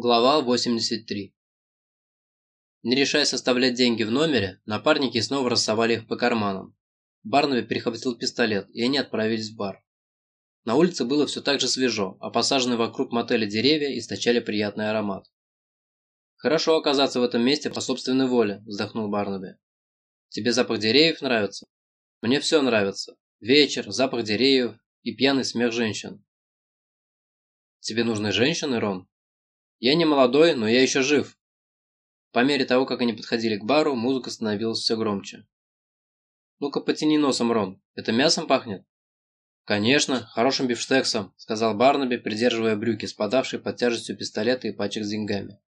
Глава 83 Не решаясь оставлять деньги в номере, напарники снова рассовали их по карманам. Барнаби перехватил пистолет, и они отправились в бар. На улице было все так же свежо, а посаженные вокруг мотеля деревья источали приятный аромат. «Хорошо оказаться в этом месте по собственной воле», – вздохнул Барнаби. «Тебе запах деревьев нравится?» «Мне все нравится. Вечер, запах деревьев и пьяный смех женщин». «Тебе нужны женщины, Рон?» Я не молодой, но я еще жив. По мере того, как они подходили к бару, музыка становилась все громче. «Ну-ка потяни носом, Рон. Это мясом пахнет?» «Конечно, хорошим бифштексом», – сказал Барнаби, придерживая брюки, спадавшие под тяжестью пистолета и пачек с деньгами.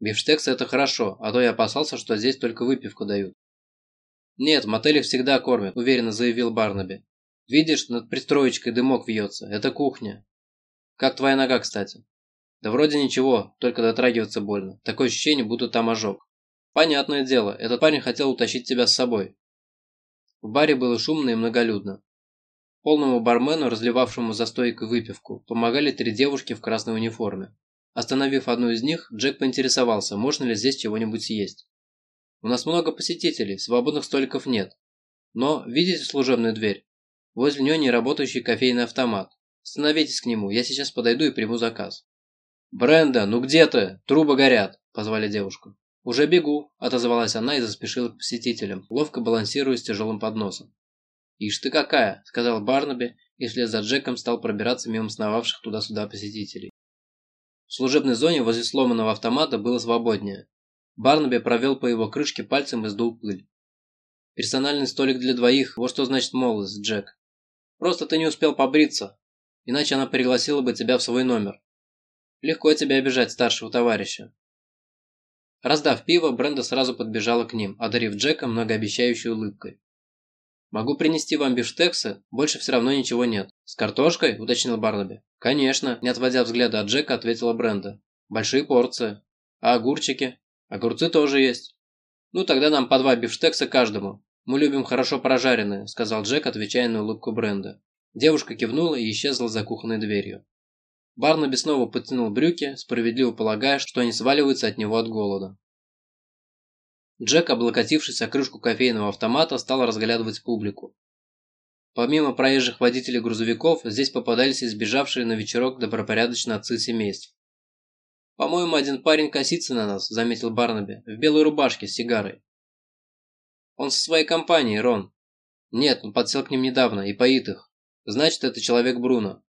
«Бифштексы – это хорошо, а то я опасался, что здесь только выпивку дают». «Нет, в мотелях всегда кормят», – уверенно заявил Барнаби. «Видишь, над пристроечкой дымок вьется. Это кухня. Как твоя нога, кстати?» Да вроде ничего, только дотрагиваться больно. Такое ощущение, будто там ожог. Понятное дело, этот парень хотел утащить тебя с собой. В баре было шумно и многолюдно. Полному бармену, разливавшему за стойкой выпивку, помогали три девушки в красной униформе. Остановив одну из них, Джек поинтересовался, можно ли здесь чего-нибудь съесть. «У нас много посетителей, свободных столиков нет. Но, видите служебную дверь? Возле нее неработающий кофейный автомат. Становитесь к нему, я сейчас подойду и приму заказ». «Бренда, ну где ты? Трубы горят!» – позвали девушку. «Уже бегу», – отозвалась она и заспешила к посетителям, ловко балансируя с тяжелым подносом. «Ишь ты какая!» – сказал Барнаби и вслед за Джеком стал пробираться мимо сновавших туда-сюда посетителей. В служебной зоне возле сломанного автомата было свободнее. Барнаби провел по его крышке пальцем и сдул пыль. «Персональный столик для двоих, вот что значит молодость, Джек. Просто ты не успел побриться, иначе она пригласила бы тебя в свой номер. Легко тебе обижать старшего товарища. Раздав пиво, Бренда сразу подбежала к ним, одарив Джека многообещающей улыбкой. «Могу принести вам бифштексы, больше все равно ничего нет». «С картошкой?» – уточнил Барнаби. «Конечно», – не отводя взгляда от Джека, ответила Бренда. «Большие порции. А огурчики?» «Огурцы тоже есть». «Ну, тогда нам по два бифштекса каждому. Мы любим хорошо прожаренные», – сказал Джек, отвечая на улыбку Бренда. Девушка кивнула и исчезла за кухонной дверью. Барнаби снова подтянул брюки, справедливо полагая, что они сваливаются от него от голода. Джек, облокотившись о крышку кофейного автомата, стал разглядывать публику. Помимо проезжих водителей грузовиков, здесь попадались избежавшие на вечерок добропорядочные отцы семейств. «По-моему, один парень косится на нас», – заметил Барнаби, – «в белой рубашке с сигарой». «Он со своей компанией, Рон». «Нет, он подсел к ним недавно и поит их. Значит, это человек Бруно.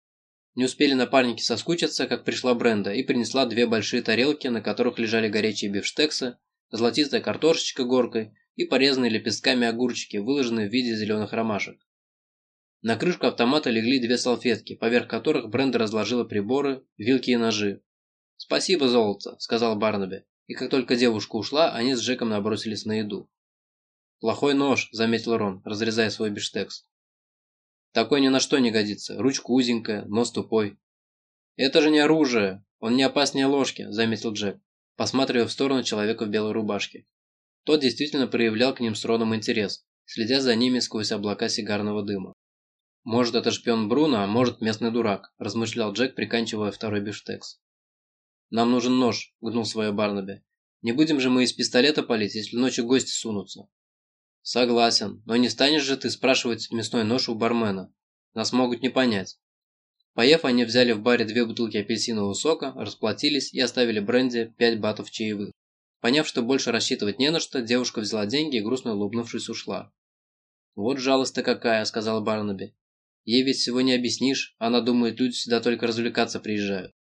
Не успели напарники соскучиться, как пришла Бренда и принесла две большие тарелки, на которых лежали горячие бифштексы, золотистая картошечка горкой и порезанные лепестками огурчики, выложенные в виде зеленых ромашек. На крышку автомата легли две салфетки, поверх которых Бренда разложила приборы, вилки и ножи. «Спасибо, золото», – сказал Барнаби, и как только девушка ушла, они с Джеком набросились на еду. «Плохой нож», – заметил Рон, разрезая свой биштекс. Такой ни на что не годится. Ручка узенькая, нос тупой. Это же не оружие. Он не опаснее ложки, заметил Джек, посматривая в сторону человека в белой рубашке. Тот действительно проявлял к ним с Роном интерес, следя за ними сквозь облака сигарного дыма. «Может, это шпион Бруно, а может, местный дурак», – размышлял Джек, приканчивая второй биштекс. «Нам нужен нож», – гнул свое Барнаби. «Не будем же мы из пистолета палить, если ночью гости сунутся». Согласен, но не станешь же ты спрашивать мясной нож у бармена. Нас могут не понять. Поев, они взяли в баре две бутылки апельсинового сока, расплатились и оставили бренди 5 батов чаевых. Поняв, что больше рассчитывать не на что, девушка взяла деньги и грустно улыбнувшись ушла. «Вот жалость-то какая», – сказал Барнаби. «Ей ведь всего не объяснишь, она думает, люди сюда только развлекаться приезжают».